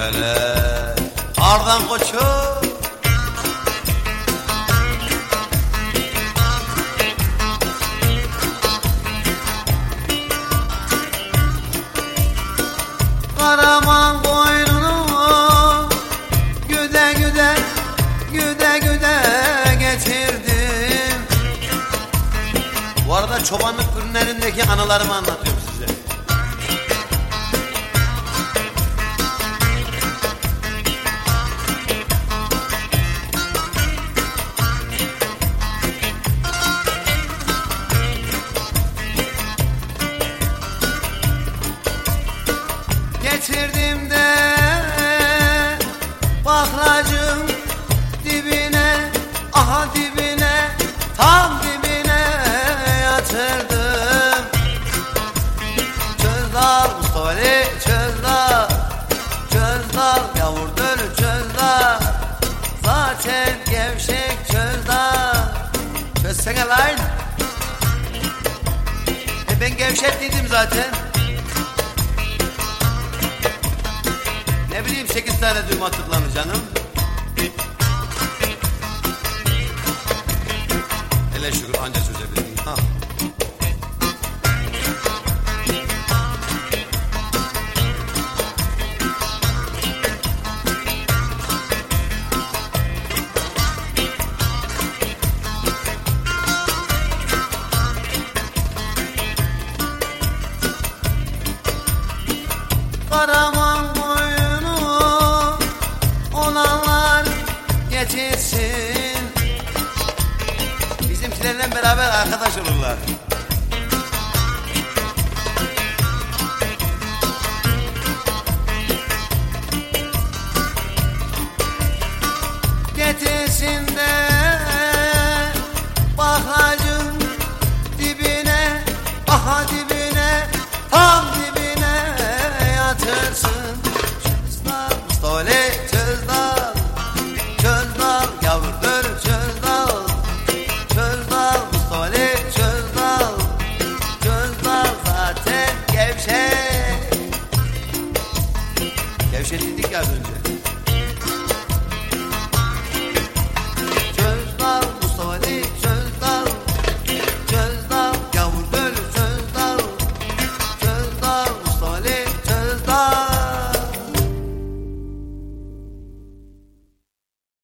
hele Ardan koçum Karaman koynunu güde güde güde güde getirdim. Bu arada çobanlık ürünlerindeki anılarımı anlatıyorum size. Getirdim de bahracım dibine aha dibine tam dibine yatırdım. Çöz dal Mustafa Ali çöz dal Çöz dal yavurdur çöz dal Zaten gevşek çöz dal Çözsene lan. E ben gevşek dedim zaten Ne bileyim sekiz tane düğme tıklanır canım. Hele şükür anca çözebildim. Ha. Karaman getirsin Bizimkilerle beraber arkadaş olurlar. Getirsin de obrigado, Andy.